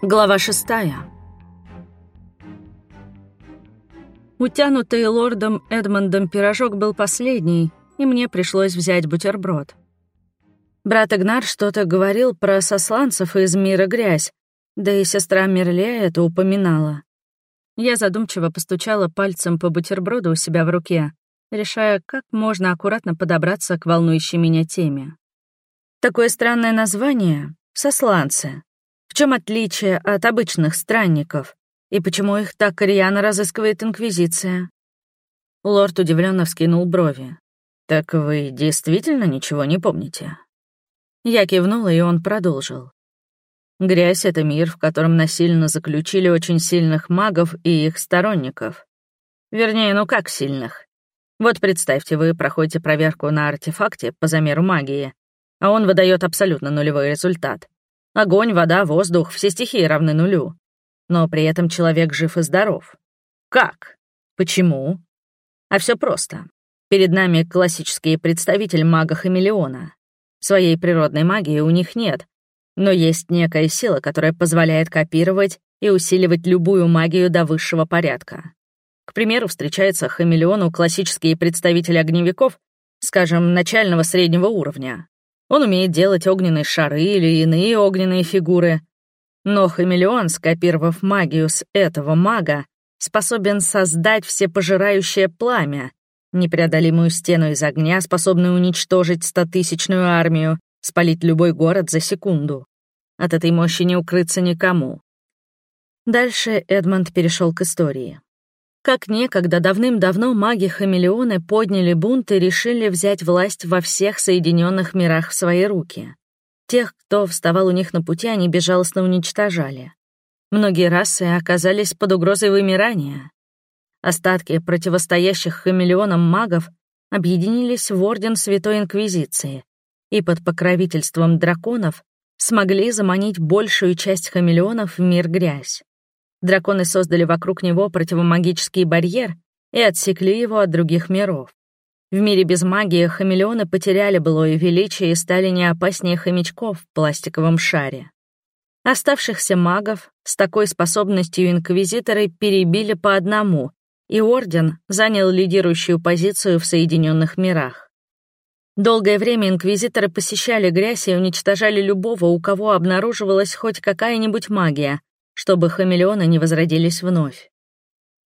Глава шестая. Утянутый лордом Эдмондом пирожок был последний, и мне пришлось взять бутерброд. Брат Игнар что-то говорил про сосланцев из мира грязь, да и сестра Мерле это упоминала. Я задумчиво постучала пальцем по бутерброду у себя в руке, решая, как можно аккуратно подобраться к волнующей меня теме. Такое странное название — «сосланцы». В чем отличие от обычных странников? И почему их так рьяно разыскивает Инквизиция? Лорд удивленно вскинул брови. «Так вы действительно ничего не помните?» Я кивнула, и он продолжил. Грязь — это мир, в котором насильно заключили очень сильных магов и их сторонников. Вернее, ну как сильных? Вот представьте, вы проходите проверку на артефакте по замеру магии, а он выдает абсолютно нулевой результат. Огонь, вода, воздух — все стихии равны нулю. Но при этом человек жив и здоров. Как? Почему? А все просто. Перед нами классический представитель мага-хамелеона. Своей природной магии у них нет, но есть некая сила, которая позволяет копировать и усиливать любую магию до высшего порядка. К примеру, встречается хамелеону классические представители огневиков, скажем, начального среднего уровня. Он умеет делать огненные шары или иные огненные фигуры. Но хамелеон, скопировав магию с этого мага, способен создать всепожирающее пламя, непреодолимую стену из огня, способную уничтожить стотысячную армию, спалить любой город за секунду. От этой мощи не укрыться никому. Дальше Эдмонд перешел к истории. Как некогда давным-давно маги-хамелеоны подняли бунт и решили взять власть во всех Соединенных мирах в свои руки. Тех, кто вставал у них на пути, они безжалостно уничтожали. Многие расы оказались под угрозой вымирания. Остатки противостоящих хамелеонам магов объединились в Орден Святой Инквизиции и под покровительством драконов смогли заманить большую часть хамелеонов в мир грязь. Драконы создали вокруг него противомагический барьер и отсекли его от других миров. В мире без магии хамелеоны потеряли былое величие и стали не опаснее хомячков в пластиковом шаре. Оставшихся магов с такой способностью инквизиторы перебили по одному, и Орден занял лидирующую позицию в Соединенных мирах. Долгое время инквизиторы посещали грязь и уничтожали любого, у кого обнаруживалась хоть какая-нибудь магия, чтобы хамелеоны не возродились вновь.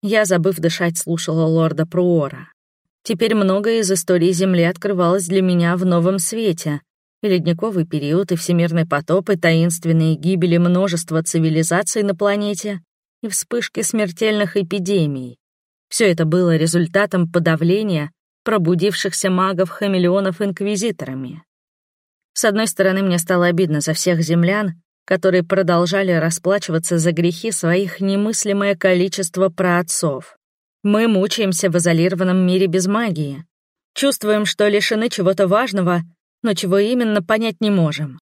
Я, забыв дышать, слушала лорда Пруора. Теперь многое из истории Земли открывалось для меня в новом свете. И ледниковый период, и всемирный потоп, и таинственные гибели множества цивилизаций на планете, и вспышки смертельных эпидемий. Все это было результатом подавления пробудившихся магов-хамелеонов инквизиторами. С одной стороны, мне стало обидно за всех землян, которые продолжали расплачиваться за грехи своих немыслимое количество праотцов. Мы мучаемся в изолированном мире без магии. Чувствуем, что лишены чего-то важного, но чего именно понять не можем.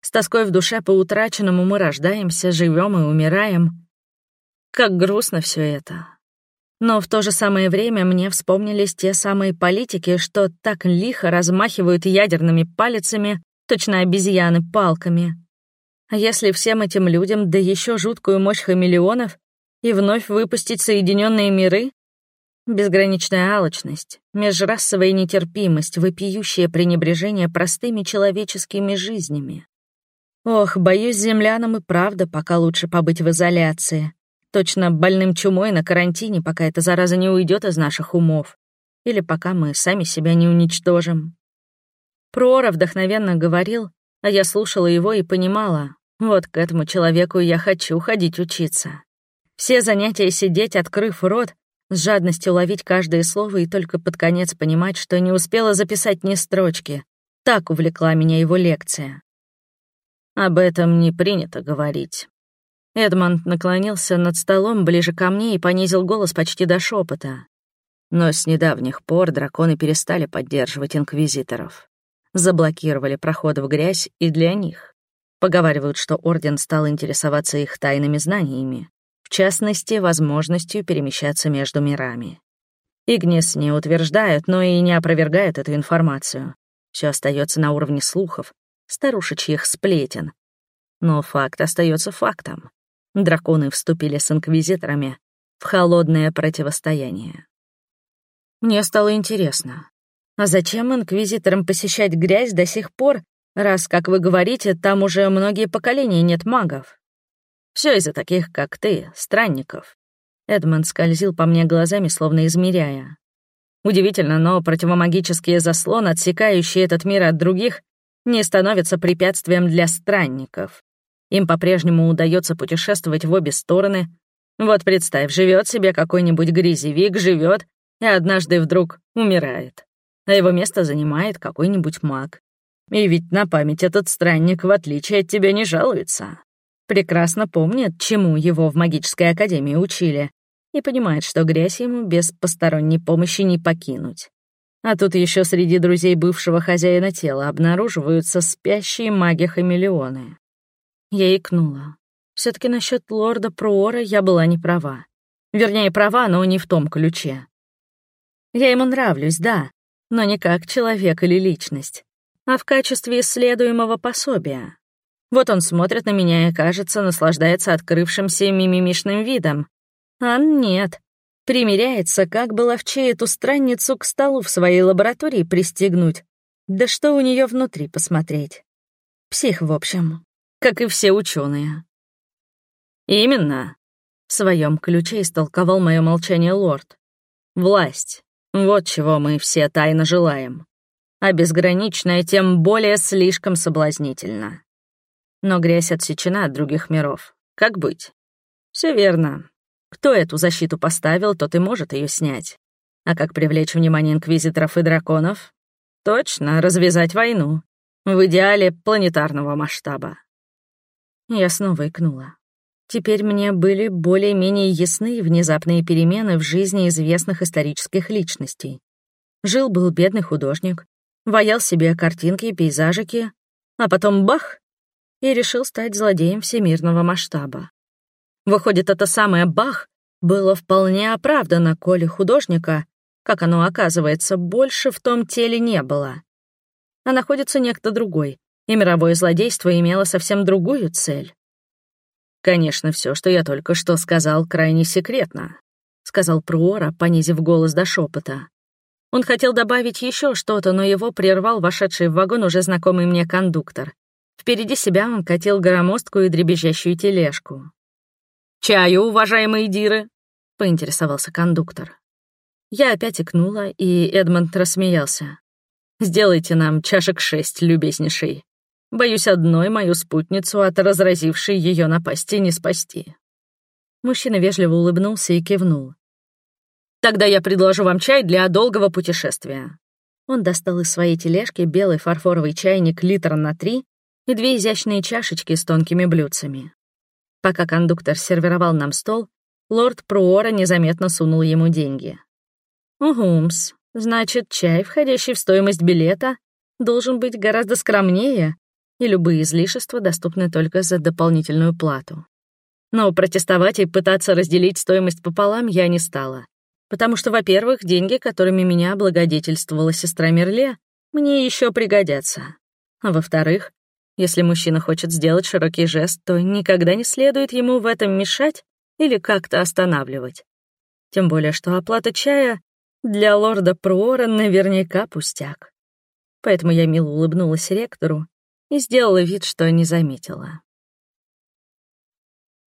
С тоской в душе по утраченному мы рождаемся, живем и умираем. Как грустно все это. Но в то же самое время мне вспомнились те самые политики, что так лихо размахивают ядерными палицами, точно обезьяны палками. А если всем этим людям, да еще жуткую мощь хамелеонов, и вновь выпустить Соединенные миры? Безграничная алчность, межрасовая нетерпимость, вопиющее пренебрежение простыми человеческими жизнями. Ох, боюсь, землянам и правда пока лучше побыть в изоляции, Точно больным чумой на карантине, пока эта зараза не уйдет из наших умов. Или пока мы сами себя не уничтожим. Прора вдохновенно говорил, а я слушала его и понимала, вот к этому человеку я хочу ходить учиться. Все занятия сидеть, открыв рот, с жадностью ловить каждое слово и только под конец понимать, что не успела записать ни строчки. Так увлекла меня его лекция. Об этом не принято говорить. Эдмонд наклонился над столом ближе ко мне и понизил голос почти до шепота. Но с недавних пор драконы перестали поддерживать инквизиторов. Заблокировали проход в грязь и для них. Поговаривают, что Орден стал интересоваться их тайными знаниями, в частности, возможностью перемещаться между мирами. Игнис не утверждает, но и не опровергает эту информацию. Все остается на уровне слухов, старушечьих сплетен. Но факт остается фактом. Драконы вступили с инквизиторами в холодное противостояние. Мне стало интересно, а зачем инквизиторам посещать грязь до сих пор, раз, как вы говорите, там уже многие поколения нет магов? Все из-за таких, как ты, странников. Эдмонд скользил по мне глазами, словно измеряя. Удивительно, но противомагические заслоны, отсекающие этот мир от других, не становятся препятствием для странников. Им по-прежнему удается путешествовать в обе стороны. Вот представь, живет себе какой-нибудь грязевик, живет и однажды вдруг умирает. А его место занимает какой-нибудь маг. И ведь на память этот странник, в отличие от тебя, не жалуется. Прекрасно помнит, чему его в магической академии учили, и понимает, что грязь ему без посторонней помощи не покинуть. А тут еще среди друзей бывшего хозяина тела обнаруживаются спящие маги-хамелеоны. Я икнула. все таки насчет лорда Проора я была не права. Вернее, права, но не в том ключе. Я ему нравлюсь, да, но не как человек или личность, а в качестве исследуемого пособия. Вот он смотрит на меня и, кажется, наслаждается открывшимся мимимишным видом. А нет, примеряется, как бы ловчей эту странницу к столу в своей лаборатории пристегнуть. Да что у нее внутри посмотреть? Псих, в общем как и все ученые. Именно. В своем ключе истолковал мое молчание лорд. Власть. Вот чего мы все тайно желаем. А безграничная тем более слишком соблазнительна. Но грязь отсечена от других миров. Как быть? Все верно. Кто эту защиту поставил, тот и может ее снять. А как привлечь внимание инквизиторов и драконов? Точно, развязать войну. В идеале планетарного масштаба. Я снова икнула. Теперь мне были более-менее ясны внезапные перемены в жизни известных исторических личностей. Жил-был бедный художник, ваял себе картинки и пейзажики, а потом бах! И решил стать злодеем всемирного масштаба. Выходит, это самое «бах» было вполне оправдано, коли художника, как оно оказывается, больше в том теле не было. А находится некто другой, и мировое злодейство имело совсем другую цель. «Конечно, все, что я только что сказал, крайне секретно», — сказал Пруора, понизив голос до шепота. Он хотел добавить еще что-то, но его прервал вошедший в вагон уже знакомый мне кондуктор. Впереди себя он катил громоздкую и дребезжащую тележку. «Чаю, уважаемые диры?» — поинтересовался кондуктор. Я опять икнула, и Эдмонд рассмеялся. «Сделайте нам чашек шесть, любезнейший. Боюсь, одной мою спутницу от разразившей ее напасти не спасти». Мужчина вежливо улыбнулся и кивнул. «Тогда я предложу вам чай для долгого путешествия». Он достал из своей тележки белый фарфоровый чайник литра на три и две изящные чашечки с тонкими блюдцами. Пока кондуктор сервировал нам стол, лорд Пруора незаметно сунул ему деньги. «Угумс, значит, чай, входящий в стоимость билета, должен быть гораздо скромнее, и любые излишества доступны только за дополнительную плату. Но протестовать и пытаться разделить стоимость пополам я не стала. Потому что, во-первых, деньги, которыми меня облагодетельствовала сестра Мерле, мне еще пригодятся. А во-вторых, если мужчина хочет сделать широкий жест, то никогда не следует ему в этом мешать или как-то останавливать. Тем более, что оплата чая для лорда Пруора наверняка пустяк. Поэтому я мило улыбнулась ректору и сделала вид, что не заметила.